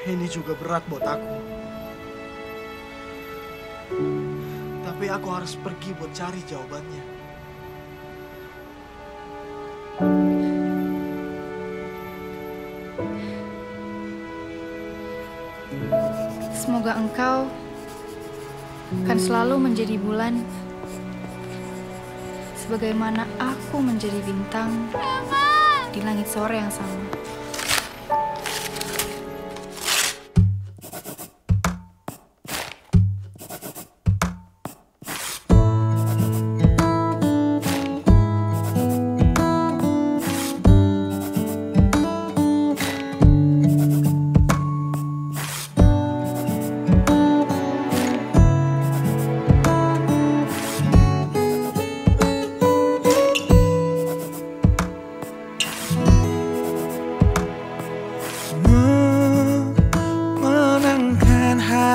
Ini juga berat buat aku. Tapi aku harus pergi buat cari jawabannya. Semoga engkau akan selalu menjadi bulan sebagaimana aku menjadi bintang di langit sore yang sama.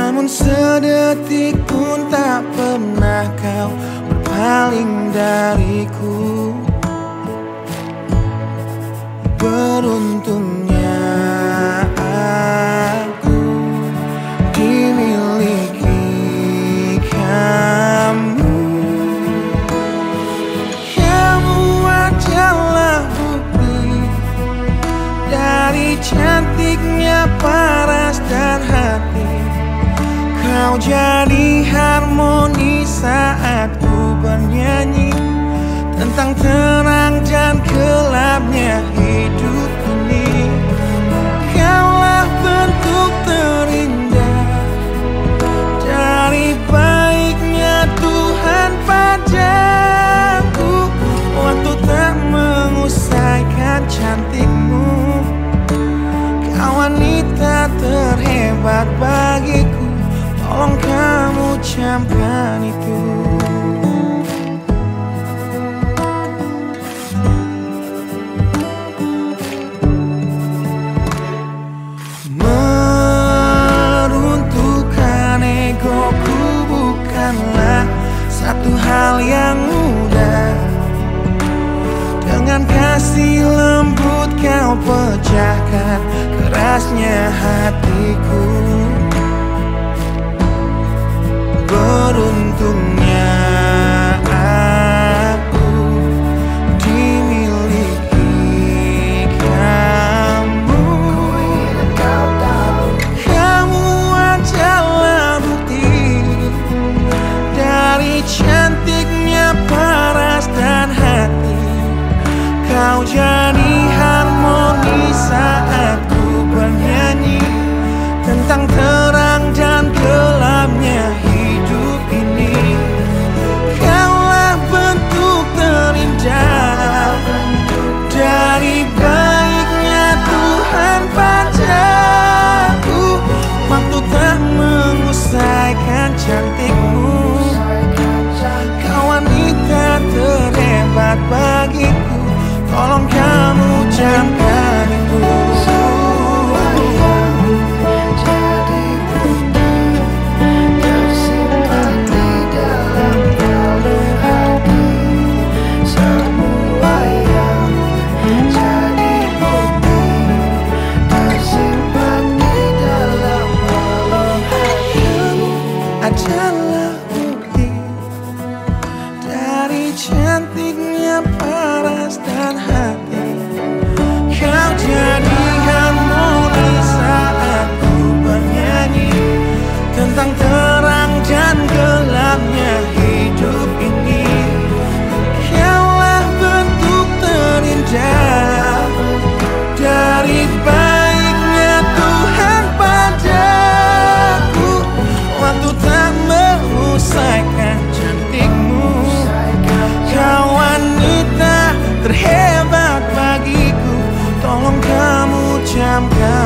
namun sedetik pun tak pernah kau berpaling dariku. Beruntungnya aku dimiliki kamu. Kamu adalah bukti dari cantiknya paras dan hati Kau jadi harmoni saat ku bernyanyi Tentang terang dan gelapnya hidup ini. Kaulah bentuk terindah Dari baiknya Tuhan padaku. Waktu tak mengusaikan cantikmu Kau wanita terhebat bagiku Tolong kamu camkan itu. Meruntuhkan egoku bukanlah satu hal yang mudah. Dengan kasih lembut kau pecahkan kerasnya hatiku 的。I'm.